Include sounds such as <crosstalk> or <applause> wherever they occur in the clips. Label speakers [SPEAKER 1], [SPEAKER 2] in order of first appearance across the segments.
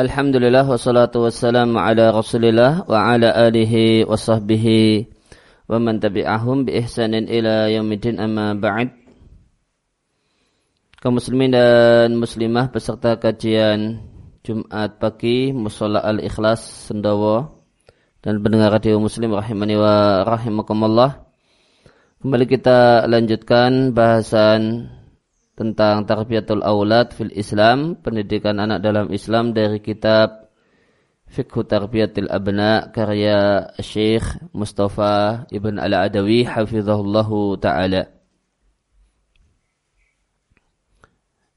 [SPEAKER 1] Alhamdulillah wassalatu wassalamu ala rasulillah wa ala alihi wa sahbihi wa man tabi'ahum bi ihsanin ila yaumidin amma ba'd. Kaum muslimin dan muslimah beserta kajian Jumat pagi Musola Al-Ikhlas Sendawa. Dan pendengar radio muslim rahimani wa rahimakumullah. Kembali kita lanjutkan bahasan tentang tarbiyatul aulad fil Islam, pendidikan anak dalam Islam dari kitab Fiqhu Tarbiyatil Abna karya Syekh Mustafa Ibn Al-Adawi hafizahullahu taala.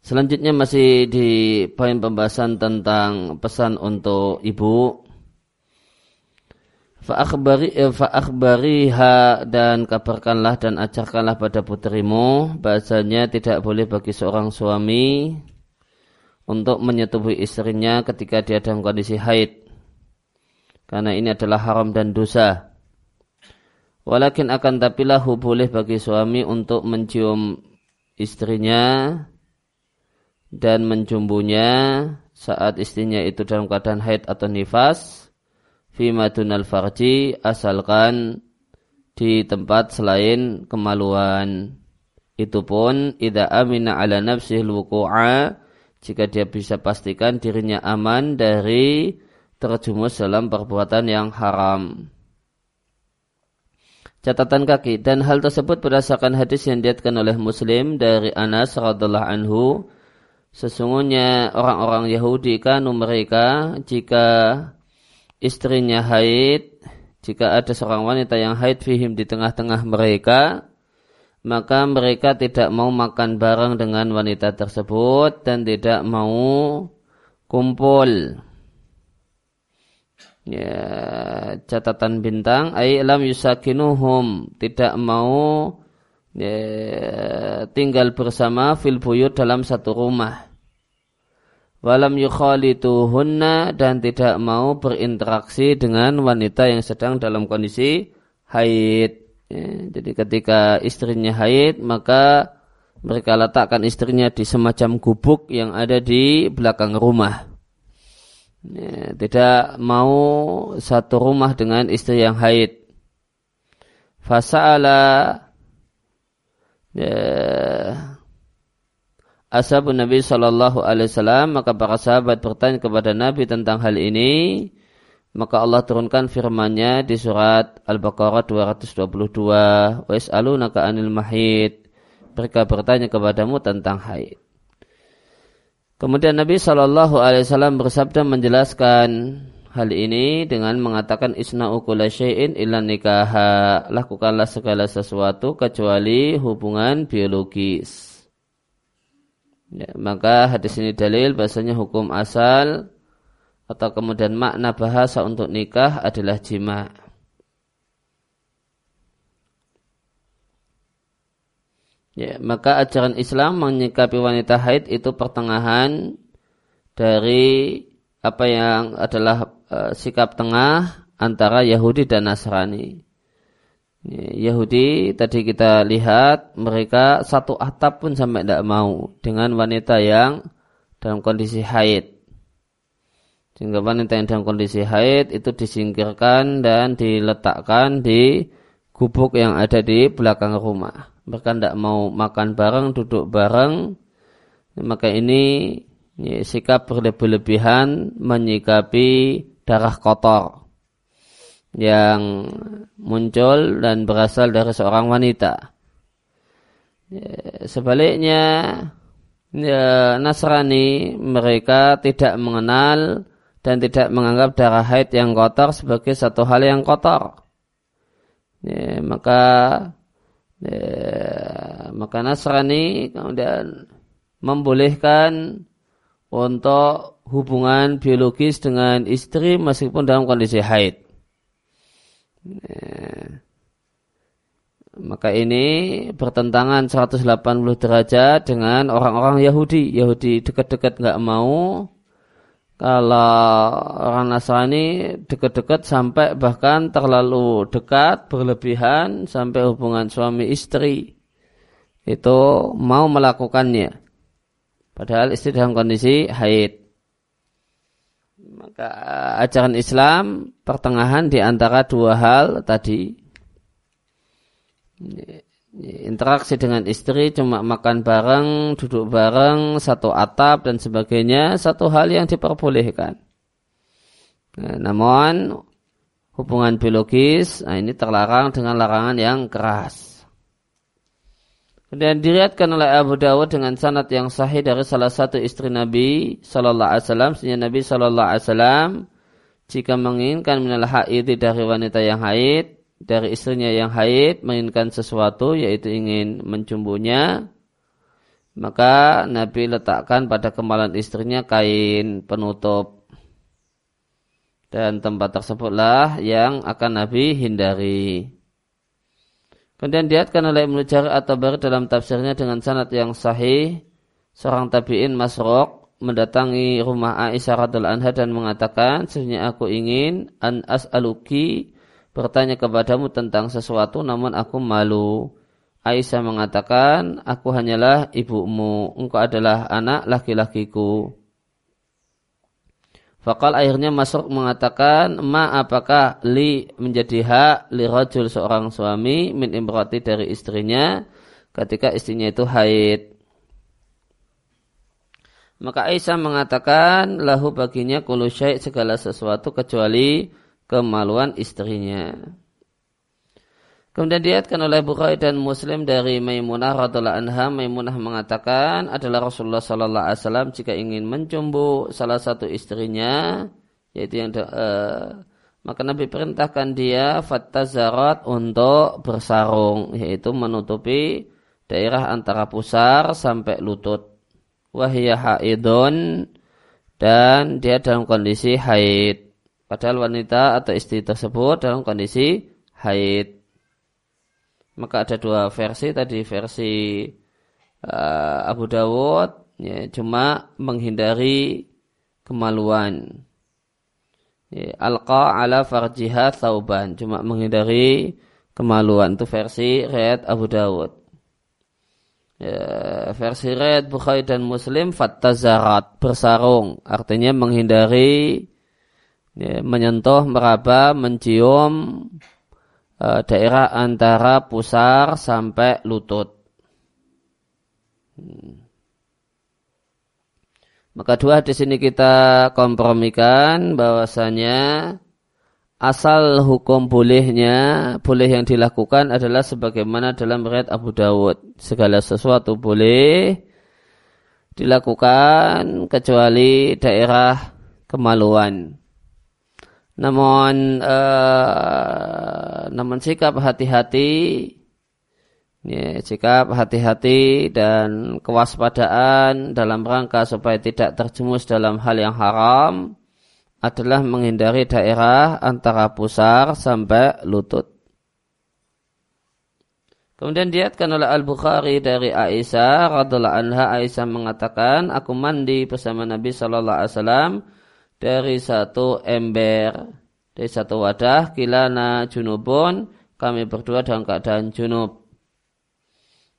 [SPEAKER 1] Selanjutnya masih di poin pembahasan tentang pesan untuk ibu Fa'akhbari, eh, fa'akhbariha dan kabarkanlah dan ajarkanlah pada putrimu bahasanya tidak boleh bagi seorang suami untuk menyetubuhi istrinya ketika dia dalam kondisi haid. Karena ini adalah haram dan dosa. Walakin akan tapi lahu boleh bagi suami untuk mencium istrinya dan menjumbunya saat istrinya itu dalam keadaan haid atau nifas fima dunal farji asalkan di tempat selain kemaluan. Itu pun idza amina ala nafsihi wuqu'a jika dia bisa pastikan dirinya aman dari terjumus dalam perbuatan yang haram. Catatan kaki dan hal tersebut berdasarkan hadis yang diatkan oleh Muslim dari Anas radhiallahu anhu sesungguhnya orang-orang Yahudi kan mereka jika istrinya haid, jika ada seorang wanita yang haid fihim di tengah-tengah mereka, maka mereka tidak mau makan bareng dengan wanita tersebut dan tidak mau kumpul. Ya, catatan bintang ay lam yusakinuhum tidak mau ya, tinggal bersama fil buyut dalam satu rumah walam yukhalituhunna dan tidak mau berinteraksi dengan wanita yang sedang dalam kondisi haid. Ya, jadi ketika istrinya haid maka mereka letakkan istrinya di semacam gubuk yang ada di belakang rumah. Ya, tidak mau satu rumah dengan istri yang haid. Fasa'ala ya, ashabun Nabi Shallallahu Alaihi Wasallam maka para sahabat bertanya kepada Nabi tentang hal ini maka Allah turunkan firman-Nya di surat Al-Baqarah 222 wa naka anil mahid. Mereka bertanya kepadamu tentang haid Kemudian Nabi Shallallahu Alaihi Wasallam bersabda menjelaskan hal ini dengan mengatakan isna ukula syai'in illa nikaha. Lakukanlah segala sesuatu kecuali hubungan biologis Ya, maka hadis ini dalil bahasanya hukum asal atau kemudian makna bahasa untuk nikah adalah jima. Ya, maka ajaran Islam menyikapi wanita haid itu pertengahan dari apa yang adalah uh, sikap tengah antara Yahudi dan Nasrani. Yahudi tadi kita lihat mereka satu atap pun sampai tidak mau dengan wanita yang dalam kondisi haid. Sehingga wanita yang dalam kondisi haid itu disingkirkan dan diletakkan di gubuk yang ada di belakang rumah. Mereka tidak mau makan bareng, duduk bareng. Maka ini sikap berlebih-lebihan menyikapi darah kotor yang muncul dan berasal dari seorang wanita. Ya, sebaliknya ya, Nasrani mereka tidak mengenal dan tidak menganggap darah haid yang kotor sebagai satu hal yang kotor. Ya, maka ya, maka Nasrani kemudian membolehkan untuk hubungan biologis dengan istri meskipun dalam kondisi haid. Ya. Maka ini bertentangan 180 derajat dengan orang-orang Yahudi. Yahudi dekat-dekat nggak mau. Kalau orang Nasrani dekat-dekat sampai bahkan terlalu dekat, berlebihan sampai hubungan suami istri. Itu mau melakukannya. Padahal istri dalam kondisi haid. Maka ajaran Islam pertengahan di antara dua hal tadi. Interaksi dengan istri cuma makan bareng, duduk bareng, satu atap dan sebagainya, satu hal yang diperbolehkan. Nah, namun hubungan biologis, nah ini terlarang dengan larangan yang keras. Dan diriatkan oleh Abu Dawud dengan sanad yang sahih dari salah satu istri Nabi Sallallahu Alaihi Wasallam. Sehingga Nabi Sallallahu Alaihi Wasallam jika menginginkan minal haid dari wanita yang haid, dari istrinya yang haid, menginginkan sesuatu yaitu ingin mencumbunya, maka Nabi letakkan pada kemalan istrinya kain penutup. Dan tempat tersebutlah yang akan Nabi hindari. Kemudian diatkan oleh Ibnu Jarir atau baru dalam tafsirnya dengan sanad yang sahih, seorang tabi'in Masrok mendatangi rumah Aisyah radhiallahu anha dan mengatakan, sesungguhnya aku ingin an as'aluki bertanya kepadamu tentang sesuatu namun aku malu. Aisyah mengatakan, aku hanyalah ibumu, engkau adalah anak laki-lakiku. Fakal akhirnya masuk mengatakan, ma apakah li menjadi hak li rajul seorang suami min imrati dari istrinya ketika istrinya itu haid. Maka Aisyah mengatakan lahu baginya kulu segala sesuatu kecuali kemaluan istrinya. Kemudian diatkan oleh Bukhari dan Muslim dari Maimunah radhiallahu anha, Maimunah mengatakan adalah Rasulullah sallallahu alaihi wasallam jika ingin mencumbu salah satu istrinya, yaitu yang uh, maka Nabi perintahkan dia fattazarat untuk bersarung, yaitu menutupi daerah antara pusar sampai lutut. Wahiyah haidun dan dia dalam kondisi haid. Padahal wanita atau istri tersebut dalam kondisi haid. Maka ada dua versi tadi versi uh, Abu Dawud ya, cuma menghindari kemaluan. Ya, Alqa ala farjiha thauban cuma menghindari kemaluan itu versi riwayat Abu Dawud. Ya, versi riwayat Bukhari dan Muslim fattazarat bersarung artinya menghindari ya, menyentuh meraba mencium Eh, daerah antara pusar sampai lutut. Hmm. Maka dua di sini kita kompromikan bahwasanya asal hukum bolehnya, boleh yang dilakukan adalah sebagaimana dalam riwayat Abu Dawud. Segala sesuatu boleh dilakukan kecuali daerah kemaluan. Namun uh, namun sikap hati-hati ya, sikap hati-hati dan kewaspadaan dalam rangka supaya tidak terjumus dalam hal yang haram adalah menghindari daerah antara pusar sampai lutut. Kemudian diatkan oleh Al-Bukhari dari Aisyah radhiallahu anha Aisyah mengatakan aku mandi bersama Nabi sallallahu alaihi wasallam dari satu ember, dari satu wadah, kilana junubun, kami berdua dalam keadaan junub.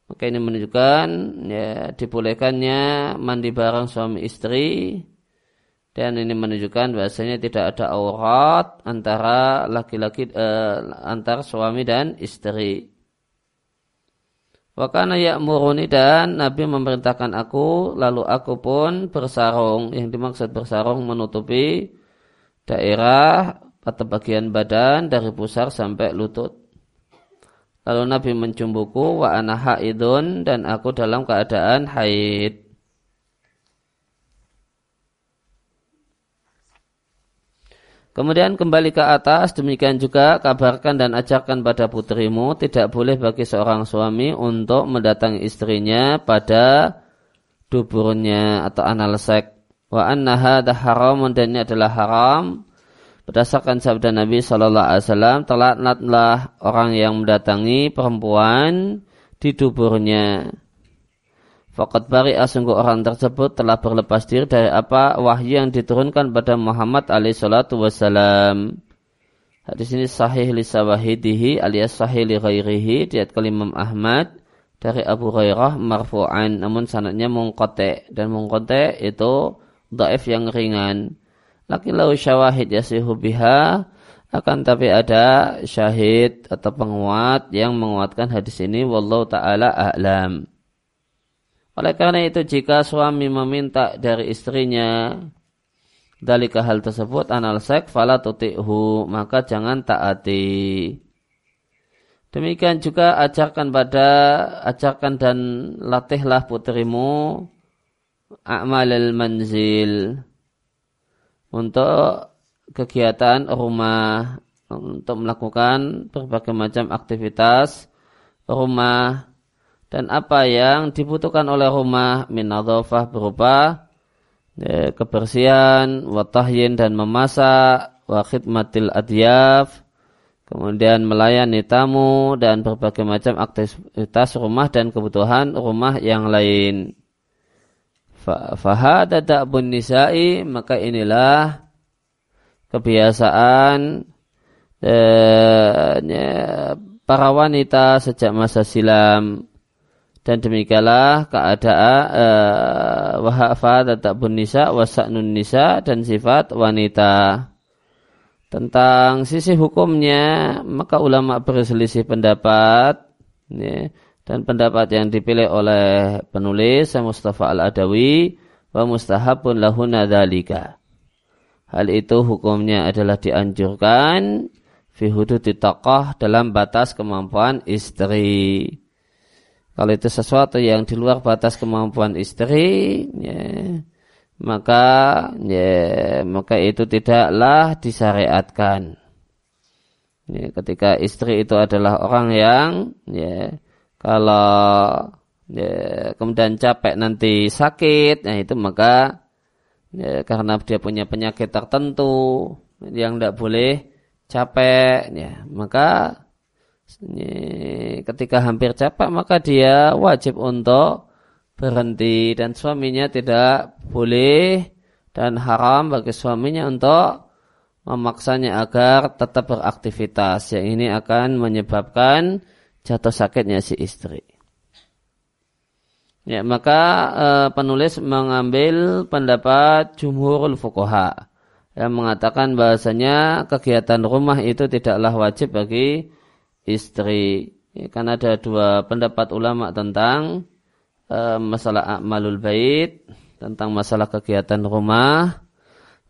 [SPEAKER 1] Maka ini menunjukkan ya, dibolehkannya mandi bareng suami istri dan ini menunjukkan bahasanya tidak ada aurat antara laki-laki eh, antara suami dan istri. Wakana ya'muruni dan Nabi memerintahkan aku, lalu aku pun bersarung. Yang dimaksud bersarung menutupi daerah atau bagian badan dari pusar sampai lutut. Lalu Nabi mencumbuku wa ana haidun dan aku dalam keadaan haid. Kemudian kembali ke atas, demikian juga kabarkan dan ajarkan pada putrimu, tidak boleh bagi seorang suami untuk mendatangi istrinya pada duburnya atau anal sek. Wa anna hadha haram dan ini adalah haram. Berdasarkan sabda Nabi Shallallahu Alaihi Wasallam, telatlah orang yang mendatangi perempuan di duburnya. Fakat bari sungguh orang tersebut telah berlepas diri dari apa wahyu yang diturunkan pada Muhammad alaihi salatu wassalam. Hadis ini sahih li sawahidihi alias sahih li ghairihi diat Imam Ahmad dari Abu Hurairah marfu'an namun sanadnya mungkote dan mungkote itu daif yang ringan. lakin lau syawahid yasihu biha akan tapi ada syahid atau penguat yang menguatkan hadis ini wallahu taala a'lam oleh karena itu jika suami meminta dari istrinya dalika hal tersebut anal sek fala tuti'hu maka jangan taati. Demikian juga ajarkan pada ajarkan dan latihlah putrimu a'malil manzil untuk kegiatan rumah untuk melakukan berbagai macam aktivitas rumah dan apa yang dibutuhkan oleh rumah min berupa ya, kebersihan, watahyin dan memasak, wa khidmatil adyaf, kemudian melayani tamu dan berbagai macam aktivitas rumah dan kebutuhan rumah yang lain. Fahada da'bun nisa'i maka inilah kebiasaan eh, ya, para wanita sejak masa silam dan demikianlah keadaan uh, wahafa tetap nisa wasaknun nisa dan sifat wanita. Tentang sisi hukumnya maka ulama berselisih pendapat ya, dan pendapat yang dipilih oleh penulis Mustafa Al-Adawi wa mustahabun lahuna dzalika hal itu hukumnya adalah dianjurkan fi hududi dalam batas kemampuan istri kalau itu sesuatu yang di luar batas kemampuan istri, ya, maka ya, maka itu tidaklah disyariatkan. Ya, ketika istri itu adalah orang yang ya, kalau ya, kemudian capek nanti sakit, nah itu maka ya, karena dia punya penyakit tertentu yang tidak boleh capek, ya, maka ketika hampir capek maka dia wajib untuk berhenti dan suaminya tidak boleh dan haram bagi suaminya untuk memaksanya agar tetap beraktivitas yang ini akan menyebabkan jatuh sakitnya si istri. Ya, maka e, penulis mengambil pendapat jumhurul fuqaha yang mengatakan bahasanya kegiatan rumah itu tidaklah wajib bagi istri. Ya, kan ada dua pendapat ulama tentang uh, masalah amalul bait, tentang masalah kegiatan rumah.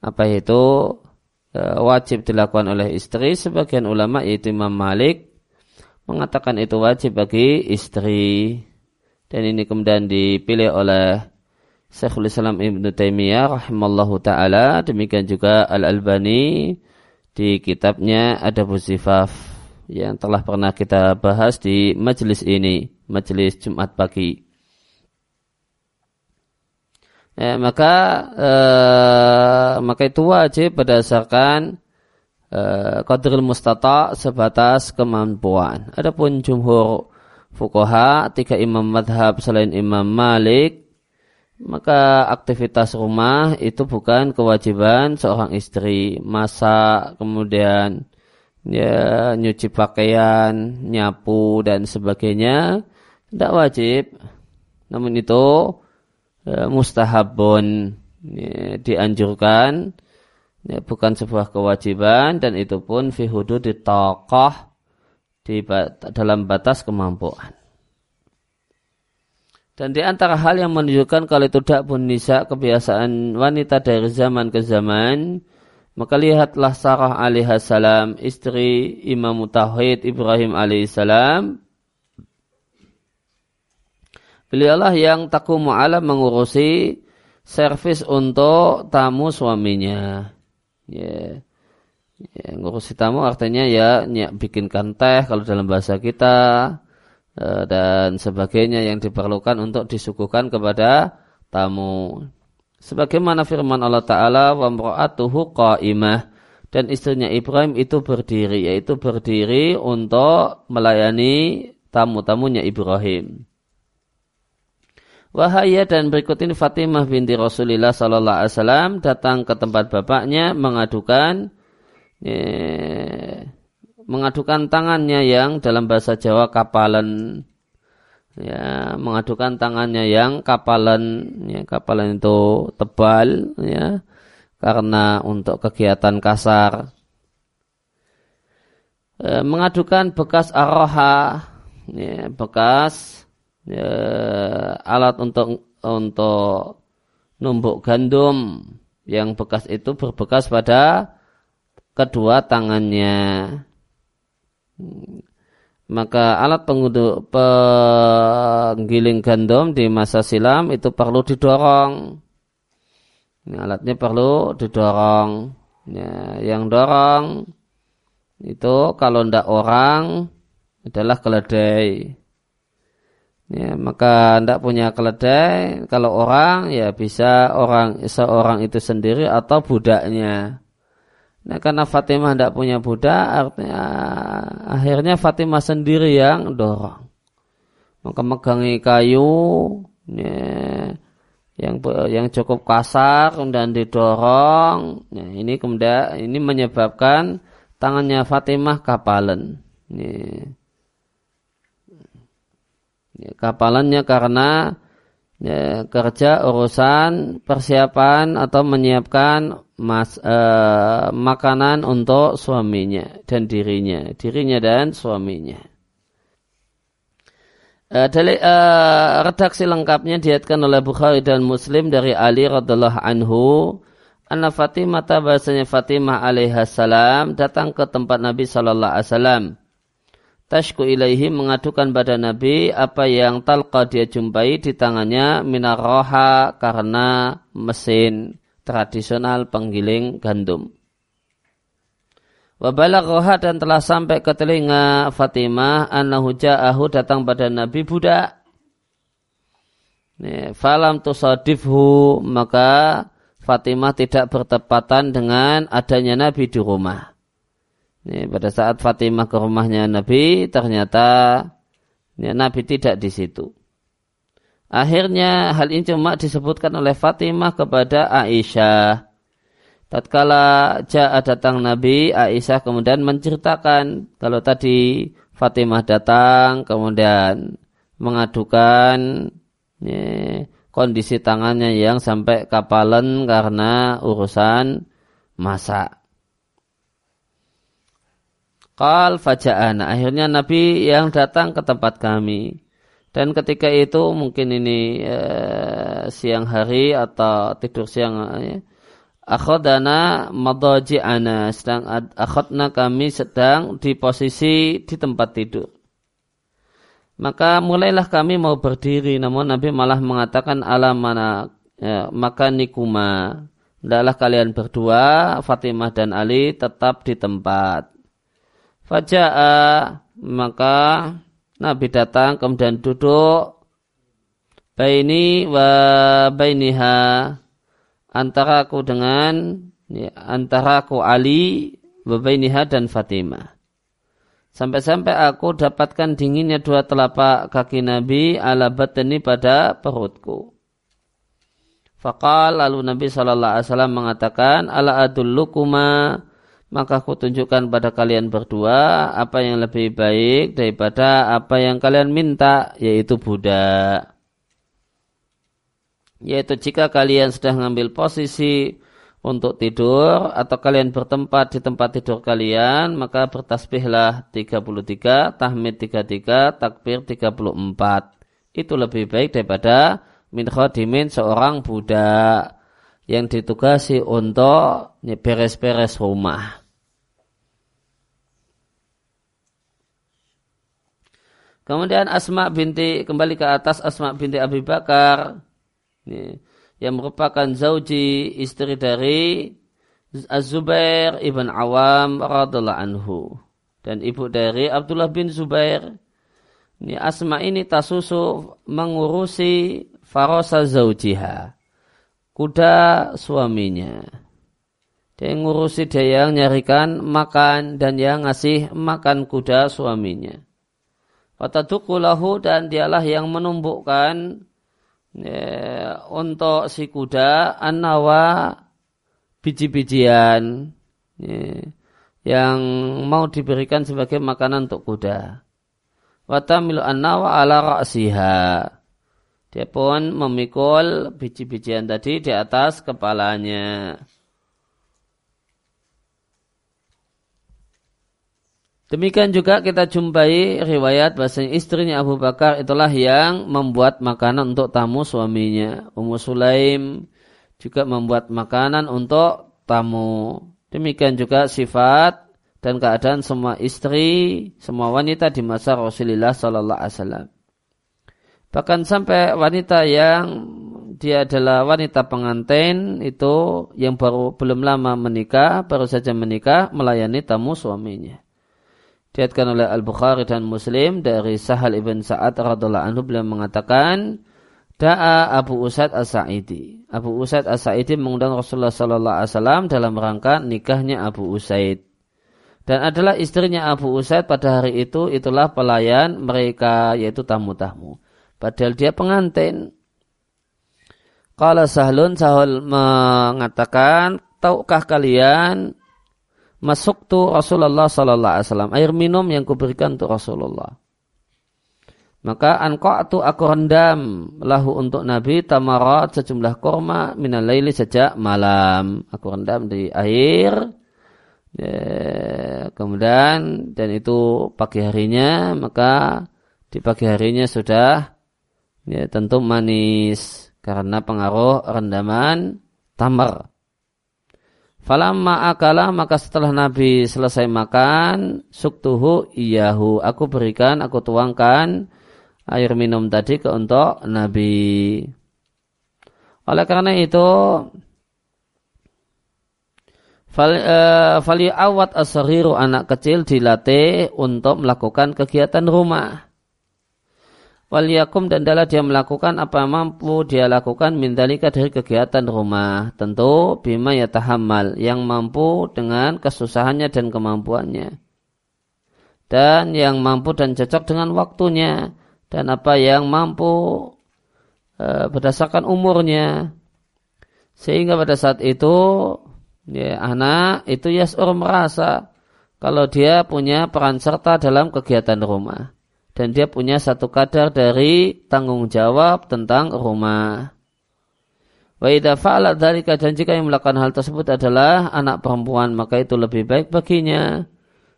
[SPEAKER 1] Apa itu uh, wajib dilakukan oleh istri? Sebagian ulama yaitu Imam Malik mengatakan itu wajib bagi istri. Dan ini kemudian dipilih oleh Syekhul Islam Ibn Taimiyah rahimallahu taala demikian juga Al Albani di kitabnya Adabuz Zifaf yang telah pernah kita bahas di majelis ini, majelis Jumat pagi. Ya, maka eh, maka itu wajib berdasarkan eh, qadrul mustata sebatas kemampuan. Adapun jumhur fukoha tiga imam madhab selain Imam Malik maka aktivitas rumah itu bukan kewajiban seorang istri masak kemudian ya nyuci pakaian, nyapu dan sebagainya tidak wajib. Namun itu ya, mustahabun ya, dianjurkan ya, bukan sebuah kewajiban dan itu pun fi di tokoh di dalam batas kemampuan. Dan di antara hal yang menunjukkan kalau itu tidak pun nisa kebiasaan wanita dari zaman ke zaman maka lihatlah Sarah alaihissalam, istri Imam Tauhid Ibrahim alaihissalam. Beliaulah yang takumu ala mengurusi servis untuk tamu suaminya. Ya. ya ngurusi tamu artinya ya, ya bikinkan teh kalau dalam bahasa kita eh, dan sebagainya yang diperlukan untuk disuguhkan kepada tamu. Sebagaimana firman Allah Ta'ala, wa mra'atuhu qa'imah. Dan istrinya Ibrahim itu berdiri, yaitu berdiri untuk melayani tamu-tamunya Ibrahim. Wahaya dan berikut ini Fatimah binti Rasulullah Sallallahu Alaihi Wasallam datang ke tempat bapaknya mengadukan eh, mengadukan tangannya yang dalam bahasa Jawa kapalan ya mengadukan tangannya yang kapalan ya kapalan itu tebal ya karena untuk kegiatan kasar. E, mengadukan bekas aroha, ya, bekas ya, alat untuk untuk numbuk gandum yang bekas itu berbekas pada kedua tangannya. Maka alat penggiling gandum di masa silam itu perlu didorong. Ini alatnya perlu didorong. Ya, yang dorong itu kalau tidak orang adalah keledai. Ya, maka tidak punya keledai, kalau orang ya bisa orang seorang itu sendiri atau budaknya. Nah, karena Fatimah tidak punya budak, artinya akhirnya Fatimah sendiri yang dorong. Maka megangi kayu ya, yang yang cukup kasar dan didorong. Nah, ini kemudian ini menyebabkan tangannya Fatimah kapalan. Ya. Ya, kapalannya karena ya, kerja urusan persiapan atau menyiapkan mas, uh, makanan untuk suaminya dan dirinya, dirinya dan suaminya. Uh, dari uh, redaksi lengkapnya diatkan oleh Bukhari dan Muslim dari Ali radhiallahu anhu. Anna Fatimah bahasanya Fatimah alaihissalam datang ke tempat Nabi wasallam tashku ilaihi mengadukan pada Nabi apa yang talqa dia jumpai di tangannya minaroha karena mesin tradisional penggiling gandum. Wabalaghoha dan telah sampai ke telinga Fatimah annahu ja'ahu datang pada Nabi budak. Falam tusadifhu maka Fatimah tidak bertepatan dengan adanya Nabi di rumah. Ini pada saat Fatimah ke rumahnya Nabi, ternyata ya, Nabi tidak di situ. Akhirnya hal ini cuma disebutkan oleh Fatimah kepada Aisyah. Tatkala Ja'a datang Nabi, Aisyah kemudian menceritakan kalau tadi Fatimah datang kemudian mengadukan ya, kondisi tangannya yang sampai kapalan karena urusan masak. Qal faja'ana. Akhirnya Nabi yang datang ke tempat kami. Dan ketika itu mungkin ini eh, siang hari atau tidur siang ya. Akhodana madaji'ana sedang akhodna kami sedang di posisi di tempat tidur. Maka mulailah kami mau berdiri namun Nabi malah mengatakan alam mana ya, maka nikuma. Hendaklah kalian berdua Fatimah dan Ali tetap di tempat. Faja'a maka Nabi datang kemudian duduk baini wa bainiha antara aku dengan ya, antara aku Ali wa bainiha dan Fatimah. Sampai-sampai aku dapatkan dinginnya dua telapak kaki Nabi ala batani pada perutku. Fakal lalu Nabi SAW mengatakan ala adullukuma maka aku tunjukkan pada kalian berdua apa yang lebih baik daripada apa yang kalian minta, yaitu budak. Yaitu jika kalian sudah mengambil posisi untuk tidur atau kalian bertempat di tempat tidur kalian, maka bertasbihlah 33, tahmid 33, takbir 34. Itu lebih baik daripada min khadimin seorang budak yang ditugasi untuk beres-beres rumah. Kemudian Asma binti kembali ke atas Asma binti Abi Bakar ini, yang merupakan zauji istri dari Az-Zubair ibn Awam radhiallahu anhu dan ibu dari Abdullah bin Zubair. Ini Asma ini tasusu mengurusi farosa zaujiha kuda suaminya. Dia ngurusi dia yang nyarikan makan dan yang ngasih makan kuda suaminya. Watadukulahu dan dialah yang menumbuhkan ya, untuk si kuda anawa biji-bijian ya, yang mau diberikan sebagai makanan untuk kuda. Watamilu anawa ala ra'siha. Dia pun memikul biji-bijian tadi di atas kepalanya. Demikian juga kita jumpai riwayat bahasanya istrinya Abu Bakar itulah yang membuat makanan untuk tamu suaminya. Ummu Sulaim juga membuat makanan untuk tamu. Demikian juga sifat dan keadaan semua istri, semua wanita di masa Rasulullah Sallallahu Alaihi Wasallam. Bahkan sampai wanita yang dia adalah wanita pengantin itu yang baru belum lama menikah, baru saja menikah melayani tamu suaminya. Diatkan oleh Al-Bukhari dan Muslim dari Sahal ibn Sa'ad radhiallahu anhu beliau mengatakan Da'a Abu Usaid As-Sa'idi. Abu Usaid As-Sa'idi mengundang Rasulullah sallallahu alaihi wasallam dalam rangka nikahnya Abu Usaid. Dan adalah istrinya Abu Usaid pada hari itu itulah pelayan mereka yaitu tamu-tamu. Padahal dia pengantin. Kalau Sahlun Sahul mengatakan, tahukah kalian masuk tu Rasulullah sallallahu alaihi wasallam air minum yang kuberikan untuk Rasulullah. Maka tu aku rendam lahu untuk Nabi tamarat sejumlah korma minal laili sejak malam. Aku rendam di air. Ya, kemudian dan itu pagi harinya maka di pagi harinya sudah ya, tentu manis karena pengaruh rendaman tamar. Falamma akala maka setelah Nabi selesai makan, suktuhu iyahu. Aku berikan, aku tuangkan air minum tadi ke untuk Nabi. Oleh karena itu, Fali uh, awat asariru anak kecil dilatih untuk melakukan kegiatan rumah waliyakum dan dalam dia melakukan apa mampu dia lakukan mindalika dari kegiatan rumah. Tentu bima ya tahamal yang mampu dengan kesusahannya dan kemampuannya. Dan yang mampu dan cocok dengan waktunya. Dan apa yang mampu e, berdasarkan umurnya. Sehingga pada saat itu ya, anak itu yasur merasa kalau dia punya peran serta dalam kegiatan rumah dan dia punya satu kadar dari tanggung jawab tentang rumah. Wa idza fa'ala dzalika dan jika yang melakukan hal tersebut adalah anak perempuan maka itu lebih baik baginya.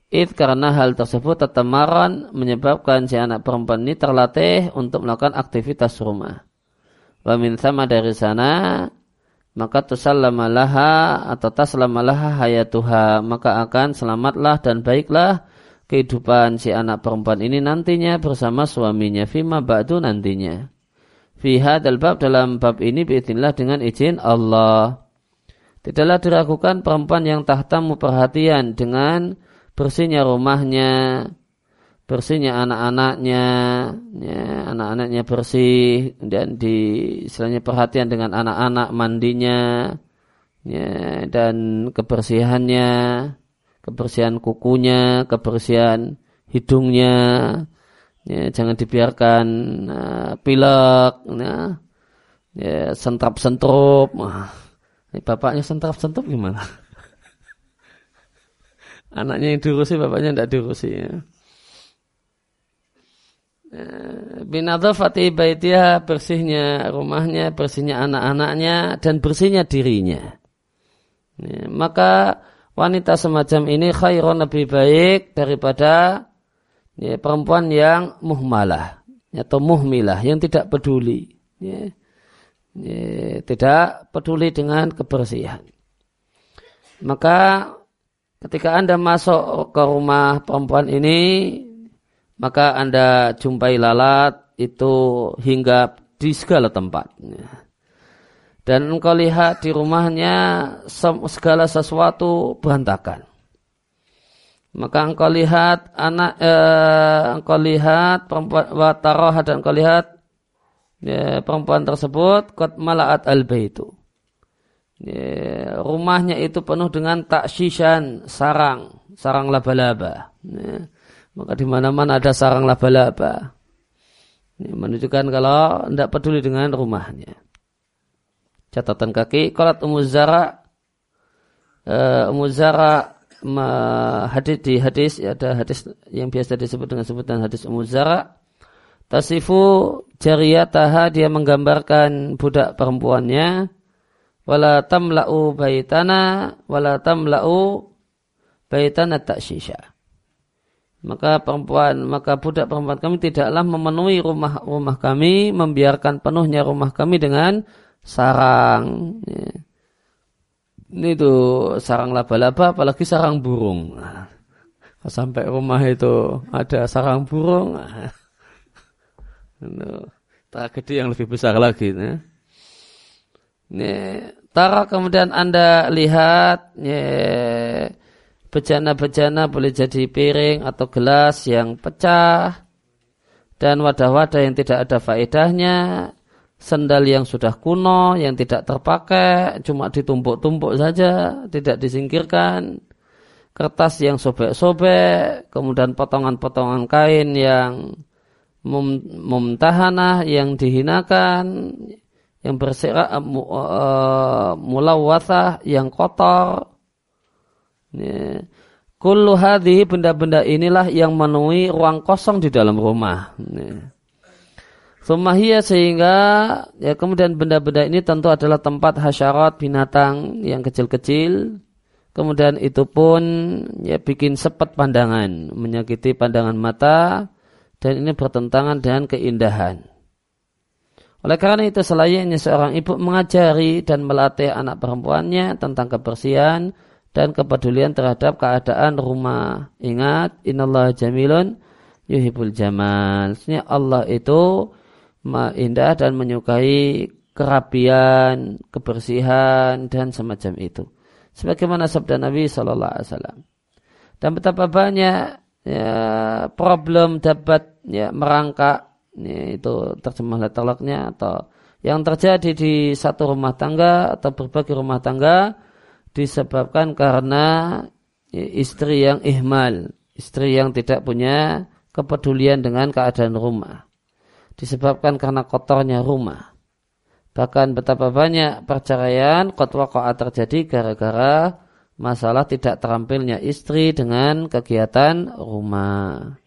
[SPEAKER 1] It karena hal tersebut tetemaran menyebabkan si anak perempuan ini terlatih untuk melakukan aktivitas rumah. Wa min sama dari sana maka tusallama laha atau taslama laha hayatuha maka akan selamatlah dan baiklah kehidupan si anak perempuan ini nantinya bersama suaminya fima ba'du nantinya. Fi hadal bab dalam bab ini biiznillah dengan izin Allah. Tidaklah diragukan perempuan yang tahtamu perhatian dengan bersihnya rumahnya, bersihnya anak-anaknya, ya, anak-anaknya bersih dan di istilahnya perhatian dengan anak-anak mandinya, ya, dan kebersihannya, kebersihan kukunya, kebersihan hidungnya, ya, jangan dibiarkan uh, pilek, ya, ya sentrap sentrup. Wah, ini bapaknya sentrap sentrup gimana? <laughs> Anaknya yang diurusi, bapaknya tidak diurusi. Ya. ya Binadhafati baitiha bersihnya rumahnya, bersihnya anak-anaknya, dan bersihnya dirinya. Ya, maka wanita semacam ini khairun lebih baik daripada ya, perempuan yang muhmalah atau muhmilah yang tidak peduli ya, ya, tidak peduli dengan kebersihan. Maka ketika anda masuk ke rumah perempuan ini maka anda jumpai lalat itu hingga di segala tempat ya dan engkau lihat di rumahnya segala sesuatu berantakan. Maka engkau lihat anak, eh, engkau lihat perempuan wataroh dan engkau lihat ya, perempuan tersebut kot malaat al itu. Ya, rumahnya itu penuh dengan taksishan sarang, sarang laba-laba. Ya, maka di mana-mana ada sarang laba-laba. Menunjukkan kalau tidak peduli dengan rumahnya catatan kaki. Qalat Ummu Zara uh, Ummu Zara hadis di hadis ada hadis yang biasa disebut dengan sebutan hadis Ummu Zara. Tasifu jariyataha dia menggambarkan budak perempuannya. Wala tamla'u baitana wala tamla'u baitana takshisha maka perempuan maka budak perempuan kami tidaklah memenuhi rumah rumah kami membiarkan penuhnya rumah kami dengan sarang ya. ini tuh sarang laba-laba apalagi sarang burung nah, sampai rumah itu ada sarang burung itu tragedi yang lebih besar lagi ya. ini tara kemudian anda lihat ya, Bejana-bejana boleh jadi piring atau gelas yang pecah dan wadah-wadah yang tidak ada faedahnya, sendal yang sudah kuno, yang tidak terpakai, cuma ditumpuk-tumpuk saja, tidak disingkirkan, kertas yang sobek-sobek, kemudian potongan-potongan kain yang mum mumtahanah yang dihinakan, yang berserak uh, uh, mulawwathah yang kotor, Ya. Kullu benda-benda inilah yang memenuhi ruang kosong di dalam rumah. Ya. Sumahiyah sehingga ya kemudian benda-benda ini tentu adalah tempat hasyarat binatang yang kecil-kecil. Kemudian itu pun ya bikin sepet pandangan, menyakiti pandangan mata dan ini bertentangan dengan keindahan. Oleh karena itu selayaknya seorang ibu mengajari dan melatih anak perempuannya tentang kebersihan, dan kepedulian terhadap keadaan rumah. Ingat, innallaha jamilun yuhibul jamal. Sebenarnya Allah itu indah dan menyukai kerapian, kebersihan dan semacam itu. Sebagaimana sabda Nabi Shallallahu Alaihi Wasallam. Dan betapa banyak ya, problem dapat ya, merangkak ya, itu terjemah letterlocknya atau yang terjadi di satu rumah tangga atau berbagai rumah tangga disebabkan karena istri yang ihmal, istri yang tidak punya kepedulian dengan keadaan rumah. Disebabkan karena kotornya rumah. Bahkan betapa banyak perceraian kotwa terjadi gara-gara masalah tidak terampilnya istri dengan kegiatan rumah.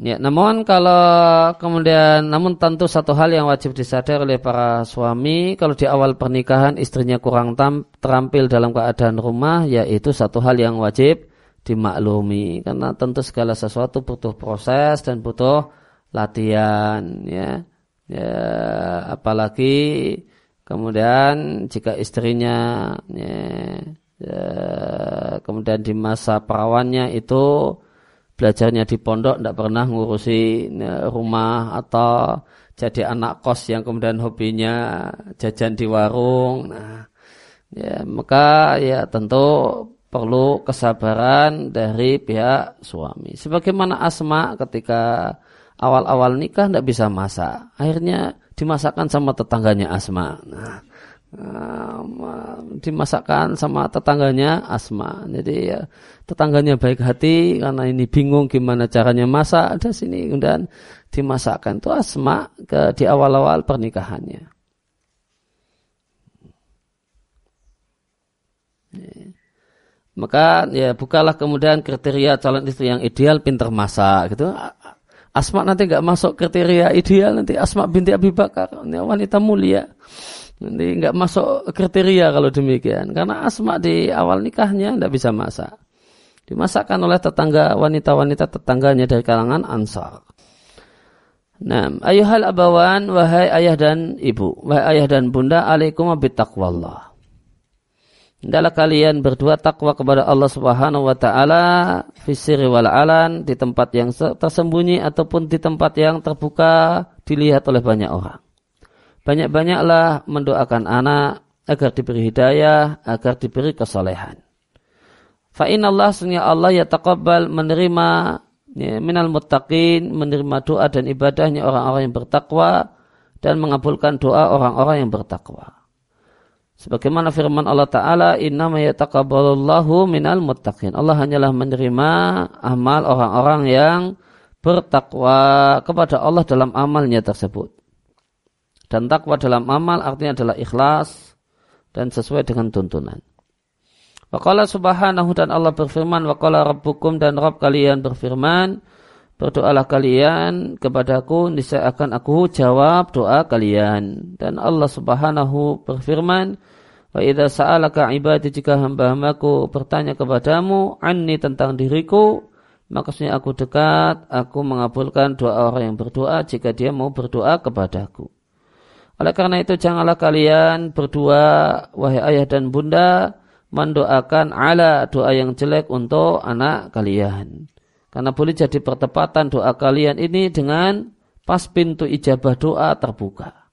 [SPEAKER 1] Ya, namun kalau kemudian, namun tentu satu hal yang wajib disadari oleh para suami, kalau di awal pernikahan istrinya kurang tam, terampil dalam keadaan rumah, yaitu satu hal yang wajib dimaklumi. Karena tentu segala sesuatu butuh proses dan butuh latihan, ya. Ya, apalagi kemudian jika istrinya, ya, ya kemudian di masa perawannya itu belajarnya di pondok tidak pernah ngurusi rumah atau jadi anak kos yang kemudian hobinya jajan di warung. Nah, ya maka ya tentu perlu kesabaran dari pihak suami. Sebagaimana Asma ketika awal-awal nikah tidak bisa masak, akhirnya dimasakkan sama tetangganya Asma. Nah, dimasakkan sama tetangganya Asma. Jadi ya tetangganya baik hati karena ini bingung gimana caranya masak. Ada sini kemudian dimasakkan itu Asma ke di awal-awal pernikahannya. Maka ya bukalah kemudian kriteria calon istri yang ideal pinter masak gitu. Asma nanti nggak masuk kriteria ideal nanti Asma binti Abi Bakar wanita mulia. Nanti nggak masuk kriteria kalau demikian. Karena Asma di awal nikahnya tidak bisa masak. Dimasakkan oleh tetangga wanita-wanita tetangganya dari kalangan Ansar. Nah, ayuhal abawan, wahai ayah dan ibu, wahai ayah dan bunda, alaikum taqwallah. Hendaklah kalian berdua takwa kepada Allah Subhanahu wa taala fisiri wal alan di tempat yang tersembunyi ataupun di tempat yang terbuka dilihat oleh banyak orang. Banyak-banyaklah mendoakan anak agar diberi hidayah, agar diberi kesolehan. Fa'in Allah sunya Allah ya taqabbal menerima ya, minal muttaqin, menerima doa dan ibadahnya orang-orang yang bertakwa dan mengabulkan doa orang-orang yang bertakwa. Sebagaimana firman Allah Ta'ala, Inna ma yataqabbalullahu minal muttaqin. Allah hanyalah menerima amal orang-orang yang bertakwa kepada Allah dalam amalnya tersebut. Dan takwa dalam amal artinya adalah ikhlas dan sesuai dengan tuntunan. Waqala subhanahu dan Allah berfirman, Waqala rabbukum dan Rabb kalian berfirman, berdoalah kalian kepadaku niscaya akan aku jawab doa kalian dan Allah Subhanahu berfirman wa idza sa'alaka ibadi jika hamba-hambaku bertanya kepadamu anni tentang diriku maka aku dekat aku mengabulkan doa orang yang berdoa jika dia mau berdoa kepadaku oleh karena itu janganlah kalian berdua wahai ayah dan bunda mendoakan ala doa yang jelek untuk anak kalian karena boleh jadi pertepatan doa kalian ini dengan pas pintu ijabah doa terbuka.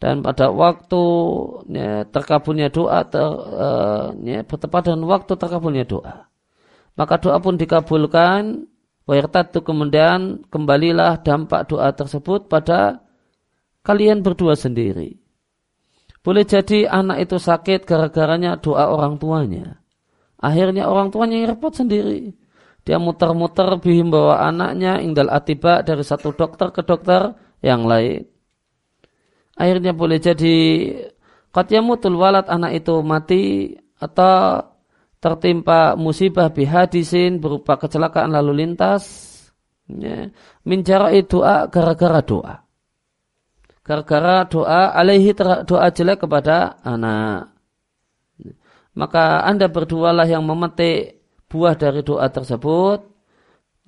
[SPEAKER 1] Dan pada waktu ya, terkabulnya doa ter, uh, ya, bertepatan waktu terkabulnya doa. Maka doa pun dikabulkan. Wayartatu kemudian kembalilah dampak doa tersebut pada kalian berdua sendiri. Boleh jadi anak itu sakit gara-garanya doa orang tuanya. Akhirnya orang tuanya yang repot sendiri dia muter-muter bihim bawa anaknya indal atiba dari satu dokter ke dokter yang lain. Akhirnya boleh jadi qatyamutul walad anak itu mati atau tertimpa musibah bihadisin berupa kecelakaan lalu lintas. Ya. Minjara'i doa gara-gara doa. Gara-gara doa alaihi doa jelek kepada anak. Maka anda berdualah yang memetik buah dari doa tersebut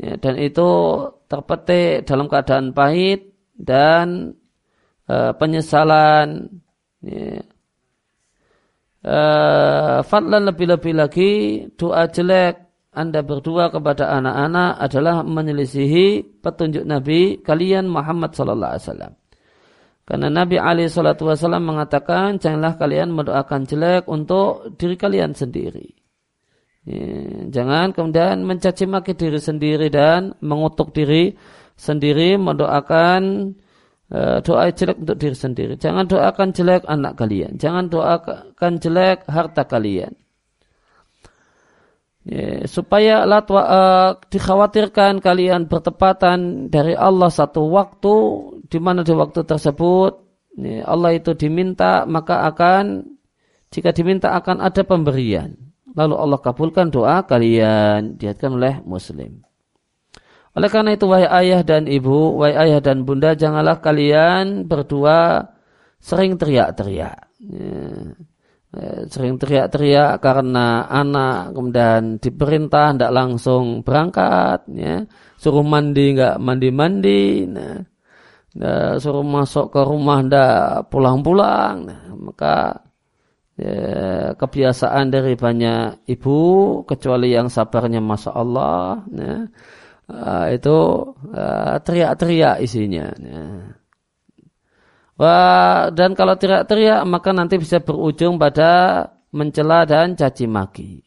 [SPEAKER 1] ya, dan itu terpetik dalam keadaan pahit dan e, penyesalan ya. e, fadlan lebih-lebih lagi doa jelek anda berdua kepada anak-anak adalah menyelisihi petunjuk Nabi kalian Muhammad sallallahu alaihi wasallam. Karena Nabi Ali Shallallahu Wasallam mengatakan janganlah kalian mendoakan jelek untuk diri kalian sendiri. Ya, jangan kemudian mencaci maki diri sendiri dan mengutuk diri sendiri mendoakan uh, doa jelek untuk diri sendiri. Jangan doakan jelek anak kalian. Jangan doakan jelek harta kalian. Ya, supaya latwa, uh, dikhawatirkan kalian bertepatan dari Allah satu waktu di mana di waktu tersebut ya, Allah itu diminta maka akan jika diminta akan ada pemberian. Lalu Allah kabulkan doa kalian diatkan oleh muslim. Oleh karena itu wahai ayah dan ibu wahai ayah dan bunda janganlah kalian berdua sering teriak-teriak. Ya. Eh, sering teriak-teriak karena anak kemudian diperintah tidak langsung berangkat ya. Suruh mandi nggak mandi-mandi nah, nah, suruh masuk ke rumah ndak pulang-pulang nah, maka ya, kebiasaan dari banyak ibu kecuali yang sabarnya masa Allah ya, uh, itu uh, teriak-teriak isinya ya. Dan kalau teriak-teriak maka nanti bisa berujung pada mencela dan caci maki.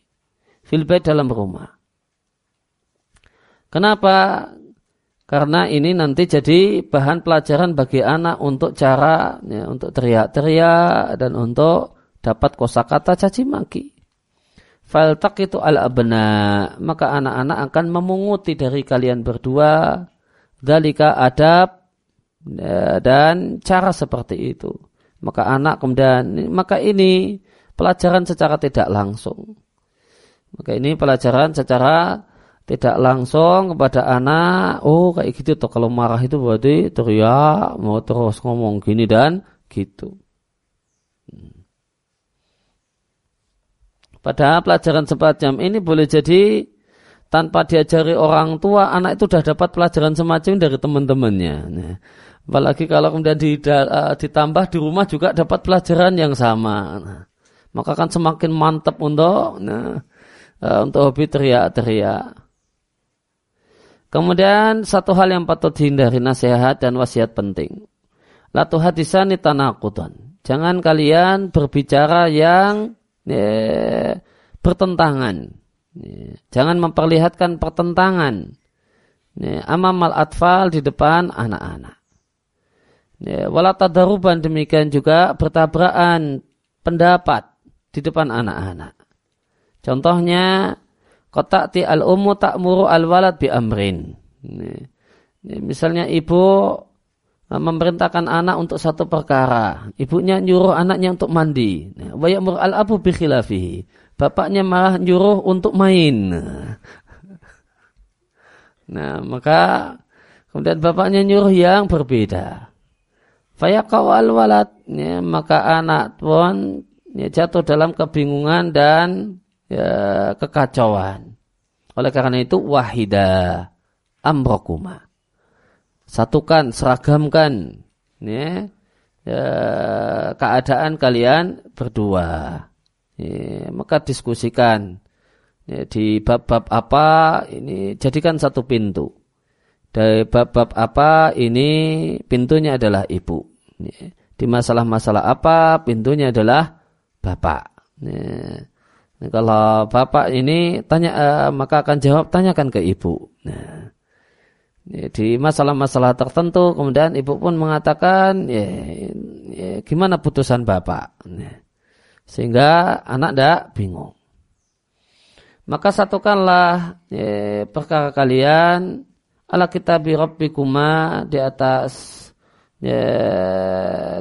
[SPEAKER 1] Filbait dalam rumah. Kenapa? Karena ini nanti jadi bahan pelajaran bagi anak untuk cara ya, untuk teriak-teriak dan untuk dapat kosakata caci maki. Faltak itu al abna maka anak-anak akan memunguti dari kalian berdua. Dalika adab dan cara seperti itu. Maka anak kemudian maka ini pelajaran secara tidak langsung. Maka ini pelajaran secara tidak langsung kepada anak, oh kayak gitu tuh kalau marah itu berarti teriak, mau terus ngomong gini dan gitu. Padahal pelajaran semacam ini boleh jadi tanpa diajari orang tua, anak itu sudah dapat pelajaran semacam dari teman-temannya. Nah, apalagi kalau kemudian eh, ditambah di rumah juga dapat pelajaran yang sama. Nah, maka akan semakin mantap untuk nah, eh, untuk hobi teriak-teriak. Kemudian satu hal yang patut dihindari nasihat dan wasiat penting. Latu hadisani tanakutan. Jangan kalian berbicara yang ya, bertentangan. Jangan memperlihatkan pertentangan. Amamal atfal di depan anak-anak. Walatadaruban demikian juga bertabrakan pendapat di depan anak-anak. Contohnya, kotak ti al umu tak muru al walad bi amrin. Ya, ya, misalnya ibu Nah, memerintahkan anak untuk satu perkara. Ibunya nyuruh anaknya untuk mandi. Nah, wa ya'mur al-abu bi. Bapaknya malah nyuruh untuk main. Nah, maka kemudian bapaknya nyuruh yang berbeda. Fayaqawal walad, ya, maka anak pun ya, jatuh dalam kebingungan dan ya, kekacauan. Oleh karena itu wahida amrokuma. Satukan, seragamkan ya, ya, keadaan kalian berdua. Ya, maka diskusikan ya, di bab-bab apa ini jadikan satu pintu dari bab-bab apa ini pintunya adalah ibu. Di masalah-masalah apa pintunya adalah bapak. Nah, kalau bapak ini tanya uh, maka akan jawab tanyakan ke ibu. Nah, di masalah-masalah tertentu kemudian ibu pun mengatakan ya, ya gimana putusan bapak. Nah, sehingga anak tidak bingung. Maka satukanlah ya, perkara kalian ala kitabi rabbikuma di atas ya,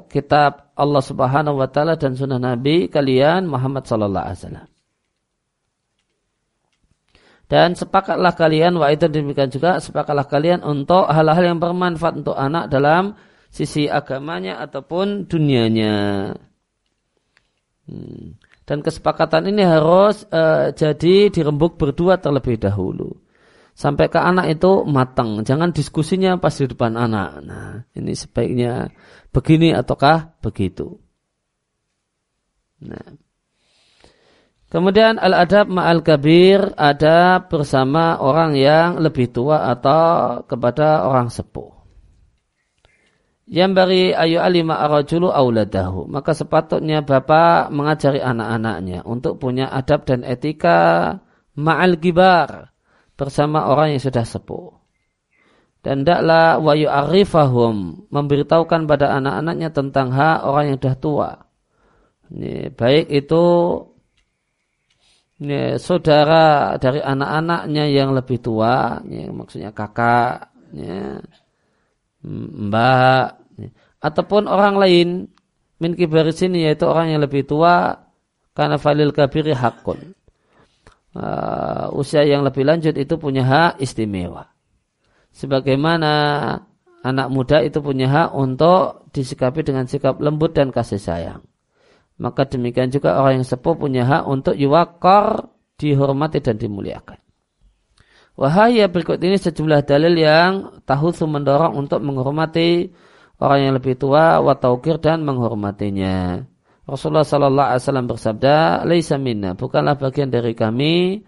[SPEAKER 1] kitab Allah Subhanahu wa taala dan sunnah Nabi kalian Muhammad sallallahu alaihi wasallam. Dan sepakatlah kalian wa itu demikian juga sepakatlah kalian untuk hal-hal yang bermanfaat untuk anak dalam sisi agamanya ataupun dunianya. Hmm. Dan kesepakatan ini harus uh, jadi dirembuk berdua terlebih dahulu sampai ke anak itu matang. Jangan diskusinya pas di depan anak. Nah, ini sebaiknya begini ataukah begitu. Nah. Kemudian al-adab ma'al kabir ada bersama orang yang lebih tua atau kepada orang sepuh. Yang bari ayu alima arajulu auladahu. Maka sepatutnya bapak mengajari anak-anaknya untuk punya adab dan etika ma'al gibar bersama orang yang sudah sepuh. Dan tidaklah wa yu'arifahum memberitahukan pada anak-anaknya tentang hak orang yang sudah tua. Ini, baik itu ini, saudara dari anak-anaknya yang lebih tua, ini, maksudnya kakak, ini, mbak, ataupun orang lain min kibaris ini yaitu orang yang lebih tua karena falil kabiri hakun uh, usia yang lebih lanjut itu punya hak istimewa. Sebagaimana anak muda itu punya hak untuk disikapi dengan sikap lembut dan kasih sayang. Maka demikian juga orang yang sepuh punya hak untuk yuwakar, dihormati dan dimuliakan. Wahaya berikut ini sejumlah dalil yang tahu mendorong untuk menghormati orang yang lebih tua, wataukir dan menghormatinya. Rasulullah Sallallahu Alaihi Wasallam bersabda, "Laisa minna, bukanlah bagian dari kami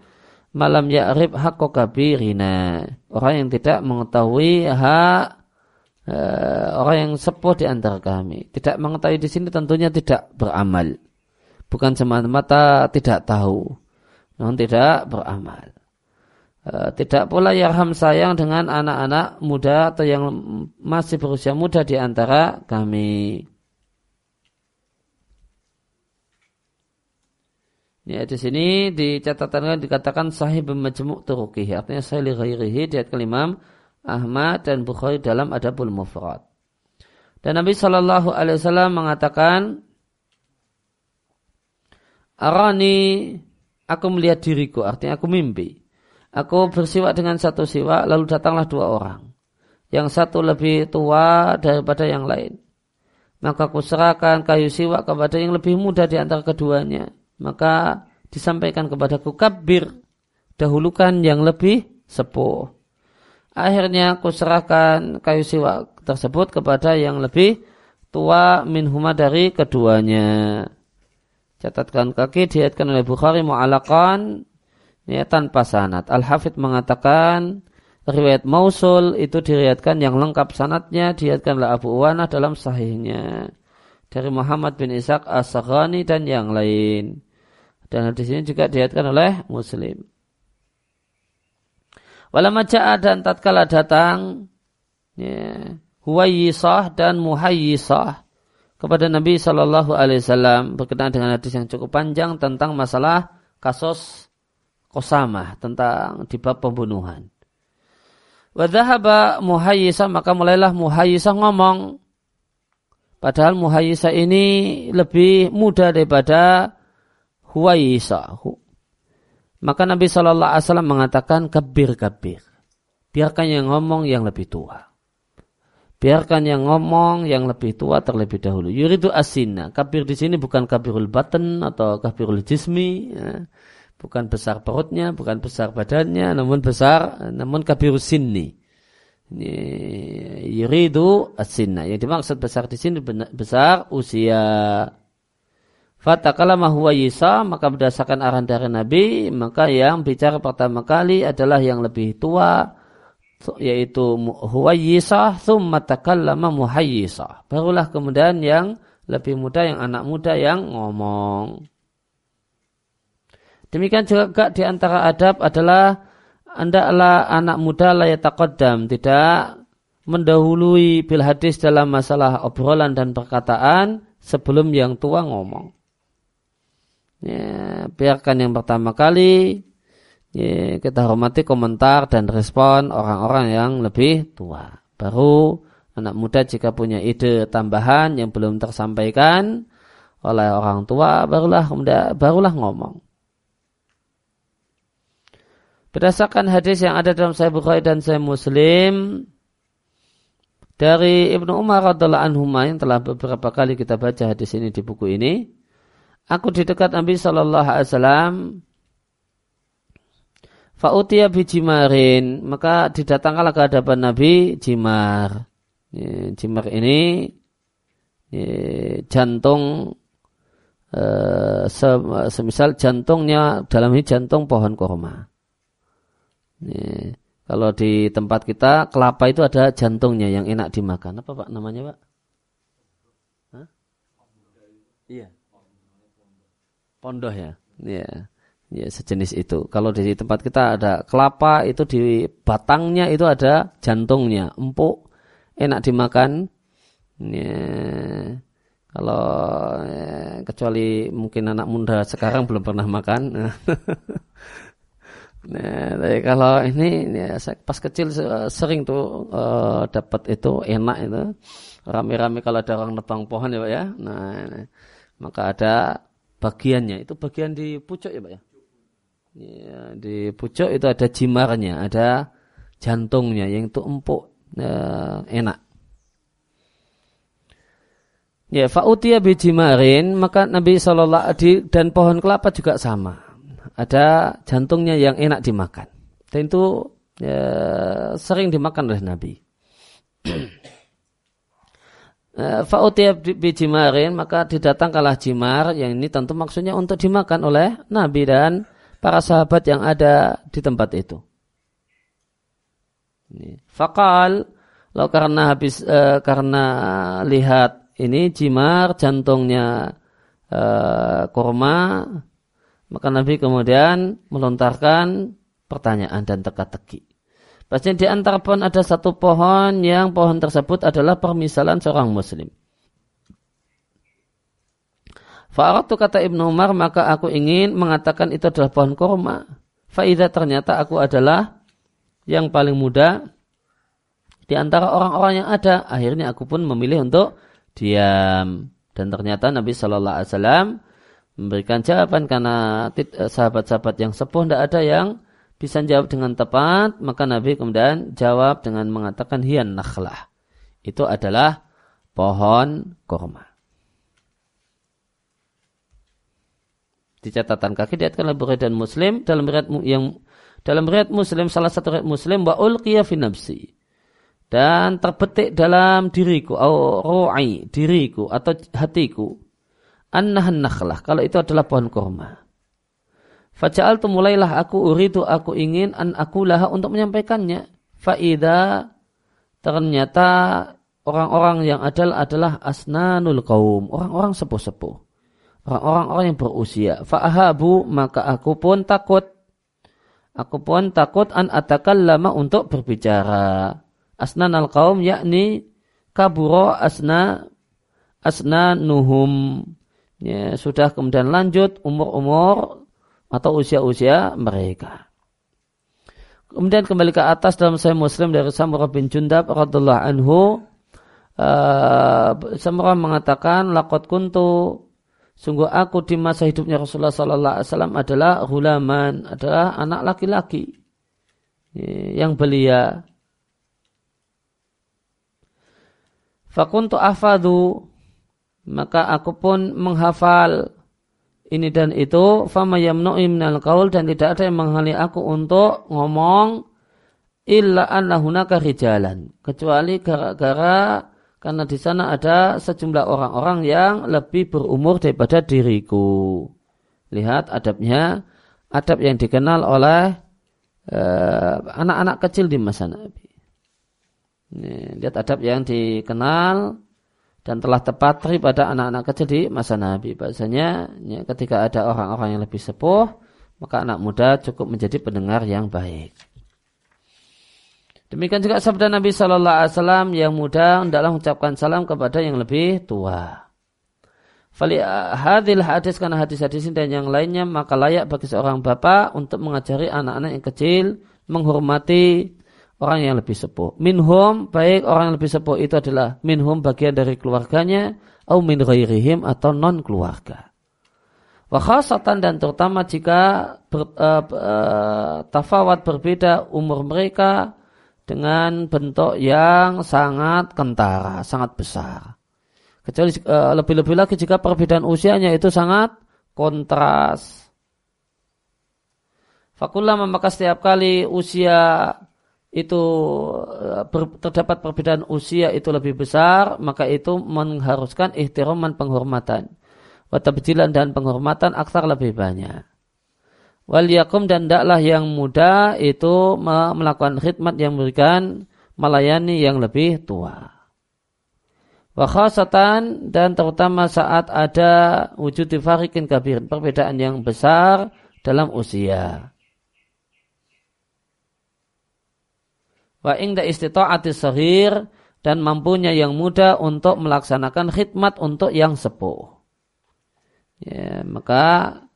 [SPEAKER 1] malam ya'rib hakko kabirina." Orang yang tidak mengetahui hak uh, orang yang sepuh di antara kami. Tidak mengetahui di sini tentunya tidak beramal. Bukan semata-mata tidak tahu, namun tidak beramal. Uh, tidak pula yarham sayang dengan anak-anak muda atau yang masih berusia muda di antara kami. Ya, di sini di catatan dikatakan sahih bermajmu' turuqih. Artinya sahih li ghairihi diat kelimam Ahmad dan Bukhari dalam Adabul Mufrad. Dan Nabi Shallallahu Alaihi Wasallam mengatakan, Arani, aku melihat diriku, artinya aku mimpi. Aku bersiwak dengan satu siwak, lalu datanglah dua orang. Yang satu lebih tua daripada yang lain. Maka aku serahkan kayu siwak kepada yang lebih muda di antara keduanya maka disampaikan kepadaku kabir dahulukan yang lebih sepuh. Akhirnya aku serahkan kayu siwa tersebut kepada yang lebih tua minhuma dari keduanya. Catatkan kaki diatkan oleh Bukhari mu'alakan ya, tanpa sanat. Al-Hafidh mengatakan riwayat Mausul itu diriatkan yang lengkap sanatnya diatkanlah Abu Uwana dalam sahihnya dari Muhammad bin Ishaq as-Saghani dan yang lain. Dan hadis ini juga dilihatkan oleh Muslim. Walama ja'a dan tatkala datang ya, Huwayyisah dan Muhayyisah kepada Nabi Shallallahu Alaihi Wasallam berkenaan dengan hadis yang cukup panjang tentang masalah kasus kosamah tentang di bab pembunuhan. Wadhahaba Muhayyisah maka mulailah Muhayyisah ngomong padahal Muhayyisah ini lebih muda daripada Huwaisa. Maka Nabi Shallallahu Alaihi Wasallam mengatakan kabir kabir. biarkan yang ngomong yang lebih tua. Biarkan yang ngomong yang lebih tua terlebih dahulu. Yuridu asina. Kabir di sini bukan kabirul baten atau kabirul jismi. Ya. Bukan besar perutnya, bukan besar badannya, namun besar, namun kabirul sinni. Yuridu asina. Yang dimaksud besar di sini besar usia. Fatakalama huwa Yisa, maka berdasarkan arahan dari Nabi, maka yang bicara pertama kali adalah yang lebih tua, yaitu huwayyisah thumma takallama muhayyisah. Barulah kemudian yang lebih muda yang anak muda yang ngomong. Demikian juga di antara adab adalah hendaklah anak muda layak taqaddam, tidak mendahului bil hadis dalam masalah obrolan dan perkataan sebelum yang tua ngomong. Ya, biarkan yang pertama kali ya, kita hormati komentar dan respon orang-orang yang lebih tua. Baru anak muda jika punya ide tambahan yang belum tersampaikan oleh orang tua, barulah barulah ngomong. Berdasarkan hadis yang ada dalam Sahih Bukhari dan Sahih Muslim dari Ibnu Umar radhiallahu anhu yang telah beberapa kali kita baca hadis ini di buku ini, aku di dekat Nabi Shallallahu Alaihi Wasallam Fa'utia bijimarin, maka didatangkanlah ke hadapan Nabi jimar. Jimar ini jantung eh, semisal jantungnya dalam ini jantung pohon korma. Kalau di tempat kita kelapa itu ada jantungnya yang enak dimakan. Apa pak namanya pak? Hah? Iya. Pondoh ya. Iya ya sejenis itu. Kalau di tempat kita ada kelapa itu di batangnya itu ada jantungnya, empuk, enak dimakan. Ya, kalau ya, kecuali mungkin anak muda sekarang belum pernah makan. <laughs> nah, kalau ini ya, saya pas kecil sering tuh uh, dapat itu enak itu rame-rame kalau ada orang nebang pohon ya pak ya. Nah, maka ada bagiannya itu bagian di pucuk ya pak ya Ya, di pucuk itu ada jimarnya, ada jantungnya yang itu empuk, ya, enak. Ya, fa'utiyah bijimarin, maka Nabi SAW dan pohon kelapa juga sama. Ada jantungnya yang enak dimakan. Dan itu ya, sering dimakan oleh Nabi. <clears throat> Ya, fa'utiyah bijimarin, maka didatangkanlah jimar, yang ini tentu maksudnya untuk dimakan oleh Nabi dan para sahabat yang ada di tempat itu. Fakal, lo karena habis e, karena lihat ini jimar jantungnya e, kurma, maka Nabi kemudian melontarkan pertanyaan dan teka-teki. Pasti di antara pohon ada satu pohon yang pohon tersebut adalah permisalan seorang muslim. Fa'aratu kata Ibnu Umar, maka aku ingin mengatakan itu adalah pohon korma. Faidah ternyata aku adalah yang paling muda di antara orang-orang yang ada. Akhirnya aku pun memilih untuk diam. Dan ternyata Nabi Shallallahu Alaihi Wasallam memberikan jawaban karena sahabat-sahabat yang sepuh tidak ada yang bisa jawab dengan tepat. Maka Nabi kemudian jawab dengan mengatakan hian nakhlah. Itu adalah pohon korma. di catatan kaki diatkan oleh Bukhari dan Muslim dalam riwayat yang dalam riwayat Muslim salah satu riwayat Muslim wa ulqiya fi nafsi dan terbetik dalam diriku au ru'i diriku atau hatiku annahan nakhlah kalau itu adalah pohon kurma Faja'al tu mulailah aku uridu aku ingin an aku lah untuk menyampaikannya. Faida ternyata orang-orang yang adalah adalah asnanul kaum, orang-orang sepuh-sepuh orang-orang yang berusia. Fa'ahabu maka aku pun takut. Aku pun takut an lama untuk berbicara. Asnan al kaum yakni kaburo asna asna nuhum. Ya, sudah kemudian lanjut umur-umur atau usia-usia mereka. Kemudian kembali ke atas dalam Sahih Muslim dari Samurah bin Jundab radhiallahu anhu uh, Samurah mengatakan laqad kuntu Sungguh aku di masa hidupnya Rasulullah Sallallahu Alaihi Wasallam adalah hulaman, adalah anak laki-laki. yang belia. Fakuntu afadu maka aku pun menghafal ini dan itu fama yamnu'i minal qaul dan tidak ada yang menghalangi aku untuk ngomong illa anna hunaka rijalan kecuali gara-gara karena di sana ada sejumlah orang-orang yang lebih berumur daripada diriku. Lihat adabnya, adab yang dikenal oleh eh, anak-anak uh, kecil di masa Nabi. Ini, lihat adab yang dikenal dan telah tepat pada anak-anak kecil di masa Nabi. Bahasanya ya, ketika ada orang-orang yang lebih sepuh, maka anak muda cukup menjadi pendengar yang baik. Demikian juga sabda Nabi Shallallahu Alaihi Wasallam yang muda hendaklah mengucapkan salam kepada yang lebih tua. Fali hadil hadis karena hadis-hadis ini dan yang lainnya maka layak bagi seorang bapak untuk mengajari anak-anak yang kecil menghormati orang yang lebih sepuh. Minhum baik orang yang lebih sepuh itu adalah minhum bagian dari keluarganya atau min ghairihim atau non keluarga. Wakhasatan dan terutama jika ber, uh, uh, tafawat berbeda umur mereka dengan bentuk yang sangat kentara, sangat besar. Kecuali uh, lebih-lebih lagi jika perbedaan usianya itu sangat kontras. Fakullah maka setiap kali usia itu ber, terdapat perbedaan usia itu lebih besar, maka itu mengharuskan ihtiraman penghormatan. Watabjilan dan penghormatan aksar lebih banyak. Wal yakum dan daklah yang muda itu melakukan khidmat yang memberikan melayani yang lebih tua. Wakhasatan dan terutama saat ada wujud farikin kabir, perbedaan yang besar dalam usia. Wa ingda istita'ati sahir dan mampunya yang muda untuk melaksanakan khidmat untuk yang sepuh. Ya, maka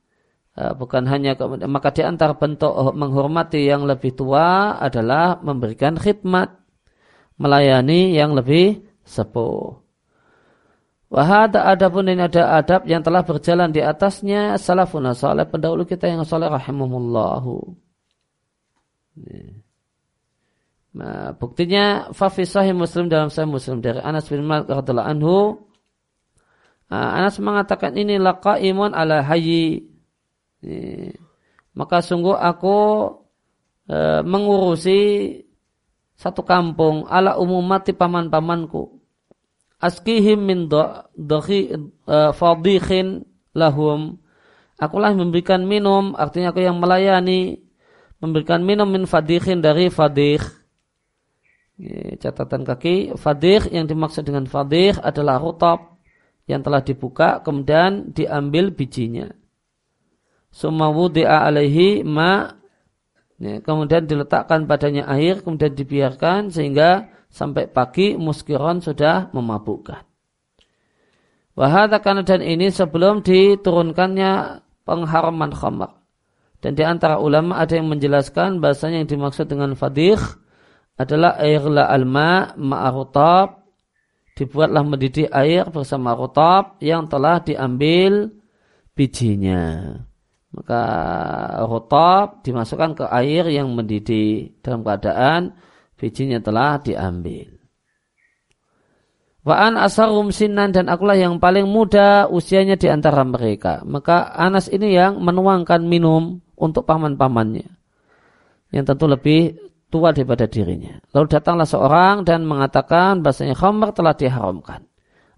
[SPEAKER 1] Eh, bukan hanya maka di antara bentuk menghormati yang lebih tua adalah memberikan khidmat melayani yang lebih sepuh. Wahada adapun ini ada adab yang telah berjalan di atasnya salafun salih pendahulu kita yang saleh rahimahullahu. Nah, buktinya fafi sahih Muslim dalam sahih Muslim dari Anas bin Malik radhiyallahu anhu. Ah, Anas mengatakan ini laqaimun ala hayyi maka sungguh aku e, mengurusi satu kampung ala umum mati paman-pamanku. Askihim min dohi e, fadikhin lahum. Akulah memberikan minum, artinya aku yang melayani, memberikan minum min fadikhin dari fadikh. Catatan kaki, fadikh yang dimaksud dengan fadikh adalah rutab yang telah dibuka kemudian diambil bijinya. Summa wudi'a alaihi ma ya, kemudian diletakkan padanya air kemudian dibiarkan sehingga sampai pagi muskiron sudah memabukkan. Wahada karena dan ini sebelum diturunkannya pengharaman khamar. Dan di antara ulama ada yang menjelaskan bahasanya yang dimaksud dengan fadih adalah air la alma ma'arutab dibuatlah mendidih air bersama rutab yang telah diambil bijinya. Maka rotab dimasukkan ke air yang mendidih dalam keadaan bijinya telah diambil. Wa'an asarum sinan dan akulah yang paling muda usianya di antara mereka. Maka Anas ini yang menuangkan minum untuk paman-pamannya. Yang tentu lebih tua daripada dirinya. Lalu datanglah seorang dan mengatakan bahasanya khamar telah diharamkan.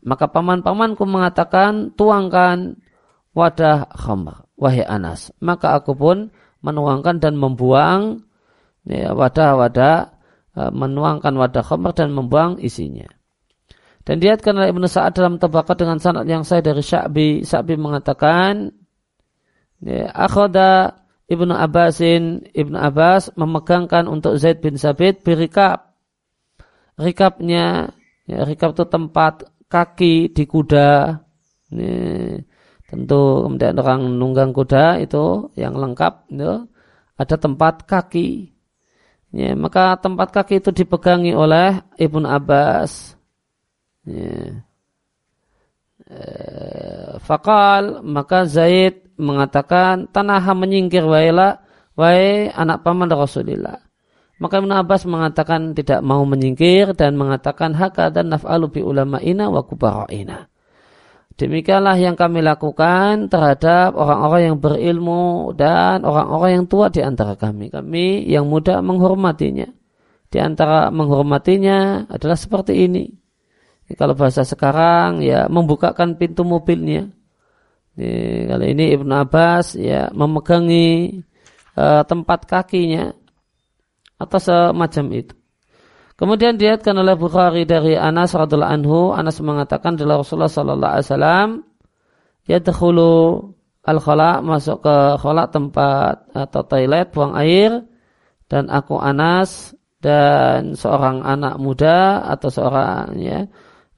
[SPEAKER 1] Maka paman-pamanku mengatakan tuangkan wadah khamar wahai Anas. Maka aku pun menuangkan dan membuang ya, wadah-wadah ya, menuangkan wadah khamr dan membuang isinya. Dan diatkan oleh Ibnu Sa'ad dalam tabakat dengan sanad yang saya dari Sya'bi. Sya'bi mengatakan, ya, akhoda Ibnu Abbasin, Ibnu Abbas memegangkan untuk Zaid bin Sabit berikap. Rikapnya, ya, rikap itu tempat kaki di kuda. Ya, Tentu kemudian orang nunggang kuda itu yang lengkap itu ada tempat kaki. Ya, maka tempat kaki itu dipegangi oleh Ibnu Abbas. Ya. E, fakal maka Zaid mengatakan tanah menyingkir wailah wahai anak paman Rasulullah. Maka Ibn Abbas mengatakan tidak mau menyingkir dan mengatakan haka dan naf'alu bi ina wa kubara'ina. Demikianlah yang kami lakukan terhadap orang-orang yang berilmu dan orang-orang yang tua di antara kami. Kami yang muda menghormatinya. Di antara menghormatinya adalah seperti ini. Kalau bahasa sekarang ya membukakan pintu mobilnya. Ini, kali ini Ibn Abbas ya memegangi uh, tempat kakinya atau semacam itu. Kemudian diatkan oleh Bukhari dari Anas radhiallahu anhu, Anas mengatakan adalah Rasulullah sallallahu alaihi wasallam yadkhulu al khala masuk ke khala tempat atau toilet buang air dan aku Anas dan seorang anak muda atau seorang ya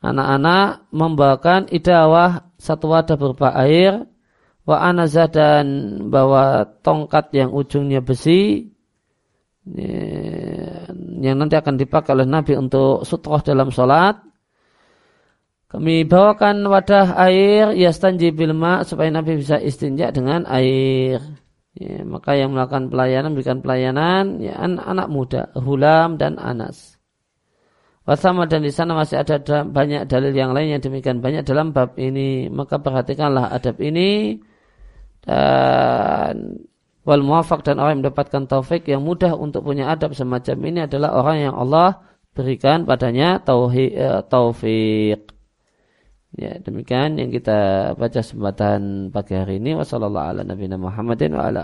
[SPEAKER 1] anak-anak membawakan idawah satu wadah berupa air wa anazah dan bawa tongkat yang ujungnya besi yang nanti akan dipakai oleh Nabi untuk sutroh dalam sholat. Kami bawakan wadah air yastanji bilma supaya Nabi bisa istinja dengan air. Ya, maka yang melakukan pelayanan berikan pelayanan ya anak, anak muda, Hulam dan Anas. Wasama dan di sana masih ada banyak dalil yang lain yang demikian banyak dalam bab ini. Maka perhatikanlah adab ini dan wal muwafaq dan orang yang mendapatkan taufik yang mudah untuk punya adab semacam ini adalah orang yang Allah berikan padanya uh, taufik. Ya, demikian yang kita baca kesempatan pagi hari ini. Wassalamualaikum ala nabiyina Muhammadin wa ala.